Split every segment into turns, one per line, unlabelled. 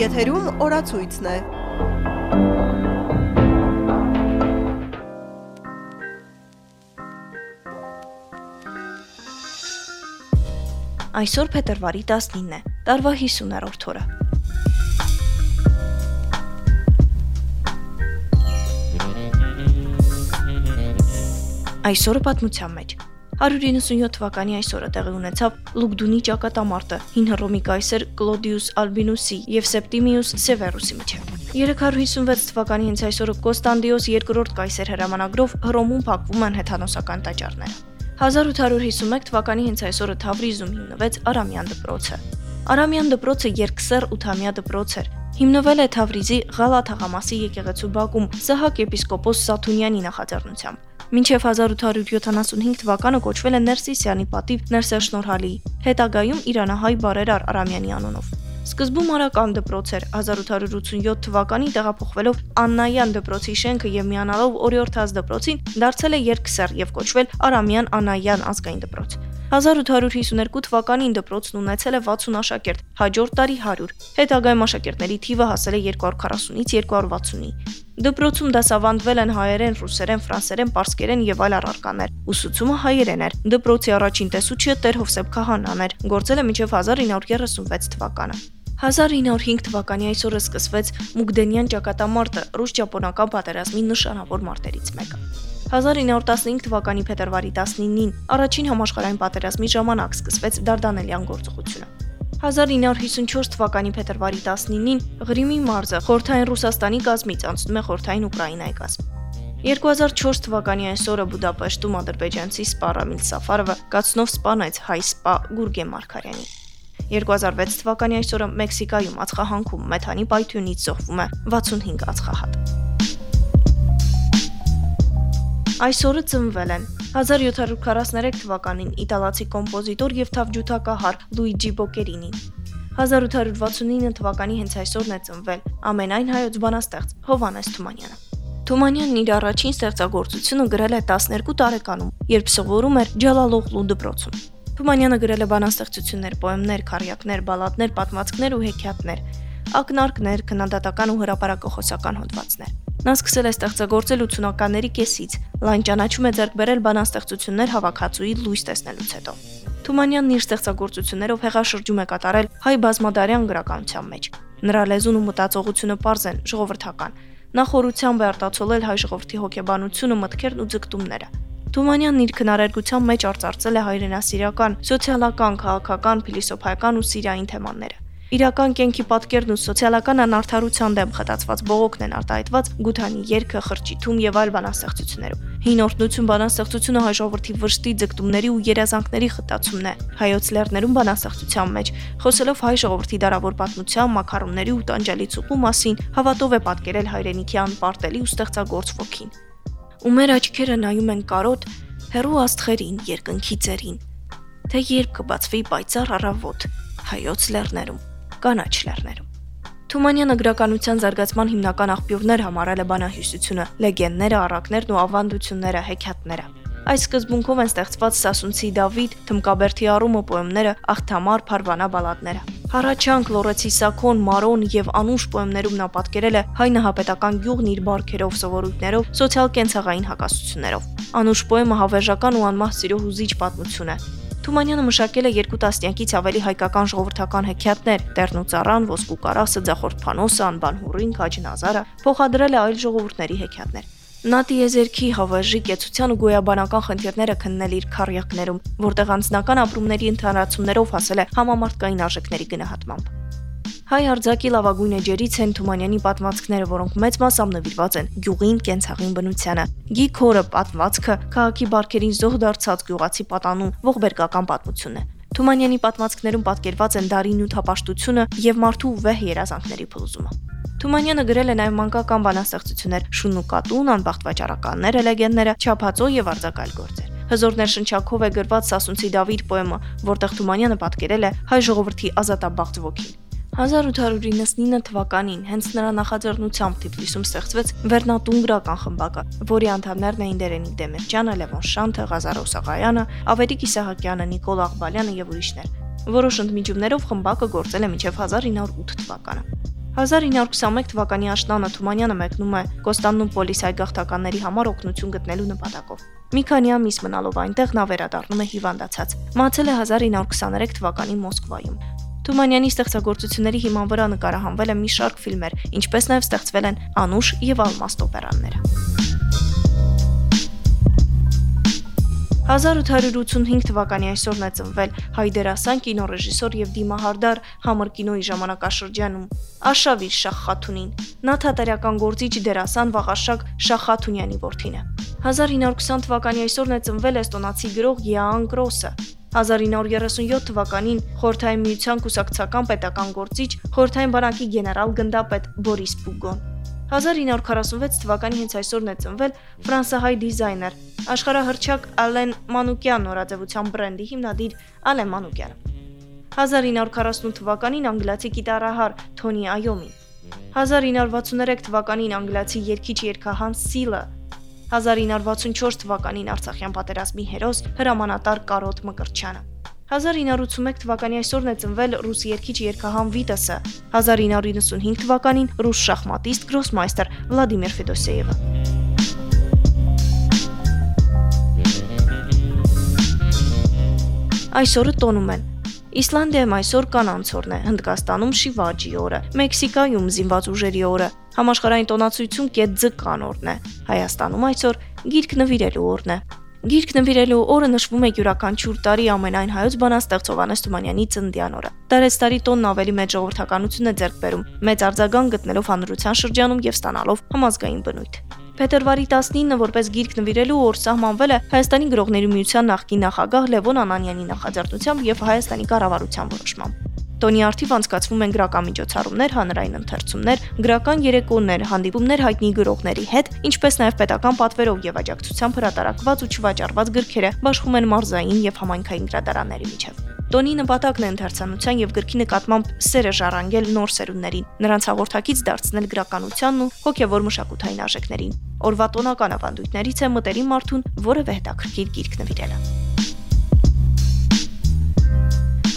Եթերում օրացույցն է։
Այսօր փետրվարի 19-ն է, տարվա 50-րդ օրը։ Այսօրը պատմության մեջ 197 թվականի այսօրը տեղի ունեցավ Լուգդունի ճակատամարտը հին Հռոմի կայսր Կլոդիուս Ալբինուսի եւ Սեպտիմիուս Սևերուսի միջեւ։ 356 թվականի հենց այսօրը Կոստանդիոս II կայսեր հրամանագրով Հռոմում փակվում են հեթանոսական տաճարները։ 1851 թվականի հենց այսօրը Թավրիզում հիմնվեց Արամյան դպրոցը։ Արամյան դպրոցը երկսեռ 8-ամյա դպրոց էր, Հիմնվել է Թավրիզի Ղալաթ աղամասի եկեղեցու բակում Սահակ եպիսկոպոս Սաթունյանի նախաձեռնությամբ։ Մինչև 1875 թվականը կոչվել է Ներսիսյանի պատիվ Ներսեշնորհալի, հետագայում Իրանահայ բարերար Արամյանի անունով։ Սկզբում արական դպրոց էր 1887 թվականին տեղափոխվելով Աննայան դպրոցի շենքը եւ միանալով Օրիորդաց դպրոցին դարձել է երկսեռ եւ կոչվել Արամյան Աննայան ազգային դպրոց։ 1852 թվականին դպրոցն ունեցել է 60 աշակերտ, հաջորդ տարի 100։ Հետագայում աշակերտների թիվը հասել է 240-ից 260-ի։ Դպրոցում դասավանդվել են հայերեն, ռուսերեն, ֆրանսերեն, պարսկերեն եւ այլ առարկաներ։ Ուսուցումը հայերեն էր։ Դպրոցի առաջին տեսուչը Տեր Հովսեփ Քահանան էր։ Գործել է մինչև 1936 թվականը։ 1905 թվականի այսօրը սկսվեց Մուգդենյան ճակատամարտը, ռուս-ճապոնական պատերազմի նշանավոր մարտերից մեկը։ 1915 թվականի փետրվարի 19-ին առաջին համաշխարհային պատերազմի ժամանակ սկսվեց Դարդանելյան գործողությունը։ 1954 թվականի փետրվարի 19-ին Ղրիմի մարզը Խորթային Ռուսաստանի կազմից անցնում է Խորթային Ուկրաինայի կազմ։ 2004 թվականի այսօրը Բուդապեշտում ադրբեջանցի Սպա Ռամիլ Սաֆարովը կացնով սպանեց հայ Սպա Գուրգեն Մարկարյանի։ 2006 թվականի այսօրը Մեքսիկայում ածխահանքում մեթանի պայթյունից զոհվում է 65 ածխահատ։ Այսօրը ծնվել են 1743 թվականին իտալացի կոմպոզիտոր եւ թավջութակահար Լուիջի Բոկերինի 1869 թվականի հենց այսօրն է ծնվել ամենայն հայոց բանաստեղծ Հովանես Թումանյանը։ Թումանյանն իր առաջին ստեղծագործությունը գրել է 12 տարեկանում, երբ սովորում էր Ջալալօղլու դպրոցում։ Թումանյանը գրել է բանաստեղծություններ, պոեմներ, քարյակներ, բալադներ, պատմվածքներ ու հեքիաթներ, ակնարկներ, քննադատական ու հրապարակախոսական հոդվածներ։ Նա սկսել է ստեղծագործել 80-ականների կեսից, լայն ճանաչում է ձեռք բերել բանաստեղծություններ հավաքածուի լույս տեսնելուց հետո։ Թումանյանն իր ստեղծագործություններով հեղաշրջում է կատարել հայ բազմադարյան գրականության մեջ։ Նրա լեզուն ու մտածողությունը པարզ են, ժողովրդական։ Նա խորությամբ է արտացոլել հայ ժողովրդի հոգեբանությունը, մտքերն ու ձգտումները։ Թումանյանն իր քնարերգության մեջ արծարծել է հայրենասիրական, սոցիալական, քաղաքական, փիլիսոփայական ու սիրային թեմաները։ Իրական կենքի պատկերն ու սոցիալական անարդարության դեմ խտացված բողոքն են արտահայտված Գութանի երգը, խրճիթում եւ այլ բանաստեղծություններում։ Հին օրտնություն բանաստեղծությունը հայ ժողովրդի վշտի ձգտումների ու երազանքների խտացումն է։ Հայոց լեռներում բանաստեղծության մեջ խոսելով հայ ժողովրդի դարավոր պատմության, մակարոնների ու տանջալիցուկու մասին, հավատով է պատկերել հայրենիքի անպարտելի ու ստեղծագործ ոգին։ Ու մեր աչքերը նայում են կարոտ հերու աստղերին, երկնքի ծերին, թե երբ կբացվի պայծառ առավոտ հայոց լեռներում կանաչ լեռներում։ Թումանյանը գրականության զարգացման հիմնական աղբյուրներ համարել է բանահյուսությունը, լեգենդները, առակներն ու ավանդությունները, հեքիաթները։ Այս սկզբունքով են ստեղծված Սասունցի Դավիթ, Թմկաբերդի առումը պոեմները, Աղթամար, Փարվանա բալադները։ Հարաչանք, Լորեցի Սակոն, Մարոն եւ Անուշ պոեմներում նա պատկերել է հայ նահապետական գյուղն իր բարքերով, սովորույթներով, սոցիալ-կենցաղային հակասություններով։ Անուշ պոեմը հավերժական ու անմահ սիրո հուզիչ պատմություն է։ Թումանյանը մշակել է երկու տասնյակից ավելի հայկական ժողովրդական հեքիաթներ՝ Տերն ու ծառան, Ոսկու կարասը, Ձախորդ Փանոսը, Անբան Հուրին, Քաջնազարը, փոխադրել է այլ ժողովուրդների հեքիաթներ։ Նա տիեզերքի հավերժի կեցության ու գոյաբանական խնդիրները քննել իր քարյակներում, որտեղ անձնական ապրումների ընթանրացումներով հասել է համամարտկային արժեքների գնահատմամբ։ Հայ արձակի լավագույն էջերից են Թումանյանի պատմվածքները, որոնք մեծ մասամբ նվիրված են գյուղին, կենցաղին բնությանը։ Գի քորը պատմվածքը քաղաքի բարքերին զոհ դարձած գյուղացի պատանու ողբերգական պատմությունն է։ Թումանյանի պատմվածքներում պատկերված են դարին ու թապաշտությունը եւ մարդու վեհ երազանքների փլուզումը։ Թումանյանը գրել է նաև մանկական բանաստեղծություններ՝ Շունն ու կատուն, անբախտ վաճառականները, լեգենդները, Չափածո եւ արձակալ գործեր։ Հզորներ շնչակով է գրված Սասունցի Դավիթ պոեմը, որտեղ Թումանյանը պատկերել է հայ ժողովրդի ազատաբախտ ոգին։ 1899 թվականին հենց նրա նախաձեռնությամբ Թիֆլիսում ստեղծվեց Վերնատուն գրական խմբակը, որի անդամներն էին Դերենիկ Դեմիրճյանը, Լևոն Շանթը, Ղազար Օսաղայանը, Ավետիք Իսահակյանը, Նիկոլ Աղբալյանը եւ ուրիշներ։ Որոշ ընդմիջումներով խմբակը գործել է մինչև 1908 թվականը։ 1921 թվականի աշնանը Թումանյանը մեկնում է Կոստանդնում պոլիսայի գաղթականների համար օգնություն գտնելու նպատակով։ Մի քանի ամիս մնալով այնտեղ նա վերադառնում է հիվանդացած։ Մահացել է 1923 թվականին Մոսկվայում։ Թումանյանի ստեղծագործությունների հիման վրա նկարահանվել է մի շարք ֆիլմեր, ինչպես նաև ստեղծվել են Անուշ եւ Ալմաստ օպերանները։ 1885 թվականի այսօրն է ծնվել հայ դերասան, կինոռեժիսոր եւ դիմահարդար համր կինոյի ժամանակաշրջանում Աշավիր Շախխաթունին։ Նա թատերական գործիչ դերասան Վաղաշակ Շախխաթունյանի որդին է։ 1920 թվականի այսօրն է ծնվել էստոնացի գրող Յաան Կրոսը։ 1937 թվականին Խորթային միության կուսակցական պետական գործիչ, Խորթային բանակի գեներալ գնդապետ Բորիս Պուգոն։ 1946 թվականի հենց այսօրն է ծնվել ֆրանսահայ դիզայներ, աշխարհահռչակ Ալեն Մանուկյան նորաձևության բրենդի հիմնադիր Ալեն Մանուկյանը։ 1948 թվականին անգլիացի գիտարահար Թոնի Այոմին։ 1963 թվականին անգլիացի երգիչ երգահան Սիլը 1964 թվականին Արցախյան պատերազմի հերոս հրամանատար Կարոտ Մկրչյանը 1981 թվականի այսօրն է ծնվել ռուս երգիչ երգահան Վիտասը, 1995 թվականին ռուս շախմատիստ գրոսմայստեր Վլադիմիր Ֆեդոսեևը։ Այսօրը տոնում են Իսլանդիայում այսօր կանանցորն է, Հնդկաստանում Շիվաջի օրը, Մեքսիկայում զինված ուժերի օրը, համաշխարհային տոնացույցում կետ ձկան օրն է, Հայաստանում այսօր գիրք նվիրելու օրն է։ Գիրք նվիրելու օրը նշվում է յուրաքանչյուր տարի ամենայն հայոց բանաստեղծ Հովանես Թումանյանի ծննդյան օրը։ Տարեց տարի տոնն ավելի մեծ ժողովրդականություն է ձեռք բերում, մեծ արձագանք գտնելով հանրության շրջանում եւ ստանալով համազգային բնույթ։ Փետրվարի 19-ը որպես գիրք նվիրելու օր սահմանվել է Հայաստանի գրողների միության նախկին նախագահ Լևոն Անանյանի նախաձեռնությամբ եւ Հայաստանի կառավարության որոշմամբ։ Տոնի արթիվ անցկացվում են գրական միջոցառումներ, հանրային ընթերցումներ, գրական երեկոներ, հանդիպումներ հայտնի գրողների հետ, ինչպես նաև պետական պատվերով եւ աջակցությամբ հրատարակված ու չվաճառված գրքերը բաշխում են մարզային եւ համայնքային գրադարանների միջև։ Տոնի նպատակն է ընթերցանության եւ գրքի նկատմամբ սերը ժառանգել նոր սերունդներին, նրանց հաղորդակից դարձնել գրականությանն ու հոգեվոր մշակութային արժեքներին։ Օրվա տոնական ավանդույթներից է մտերիմ մարդուն որևէ հետաքրքիր գիրք նվիրելը։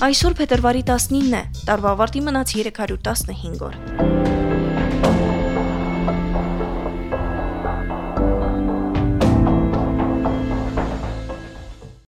Այսօր փետրվարի 19-ն է, տարվա ավարտի մնաց 315 օր։